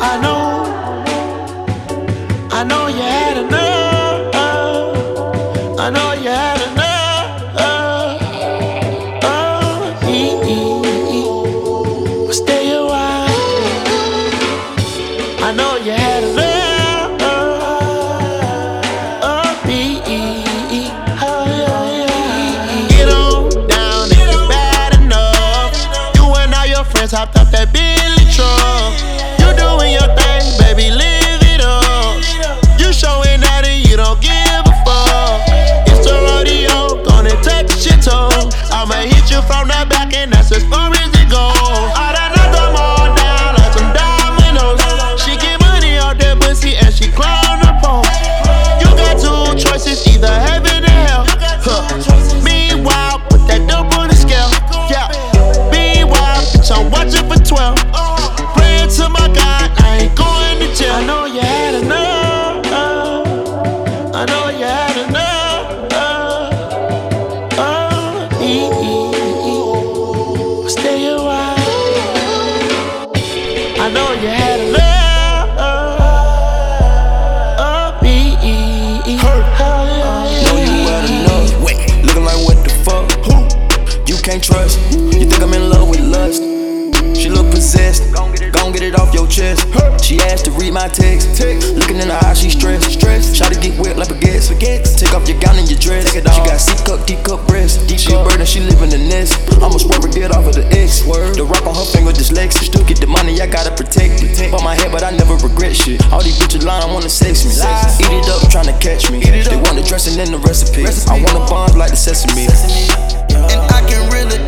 I know, I know you had enough. I know you had enough. Oh, ee. Stay a while. I know you had enough. Hopped off that Billy truck. I know you had enough. Ee, ee, ee. Oh, Know you yeah, well yeah. enough. Looking like what the fuck? Who? You can't trust. You think I'm in love with lust? She look possessed. Gon' get it off your chest. She asked to read my text. text. Looking in her eyes, she stressed. Stressed. Try to get wet like baguettes. Take off your gown and your dress. She got C cup, D cup breasts. She a bird and she live in the nest. I'ma swerve and get off of the X. Word. The rock on her finger dyslexic. Still get the money, I gotta protect it. Bought my head, but I never regret shit. All these bitches lying, I wanna sex me. Eat it up, tryna catch me. They want the dressing in the recipe. I wanna bond like the sesame. And I can really